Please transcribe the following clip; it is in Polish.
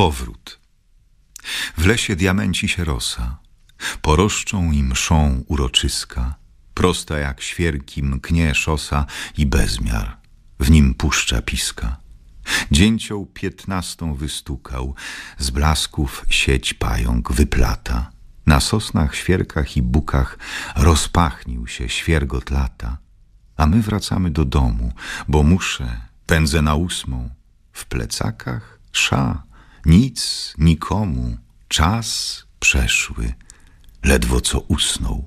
Powrót. W lesie diamenci się rosa, poroszczą i mszą uroczyska, prosta jak świerki mknie szosa i bezmiar, w nim puszcza piska. Dzięcioł piętnastą wystukał, z blasków sieć pająk wyplata. Na sosnach, świerkach i bukach rozpachnił się świergot lata. A my wracamy do domu, bo muszę, pędzę na ósmą. W plecakach sza, nic, nikomu, czas przeszły, ledwo co usnął.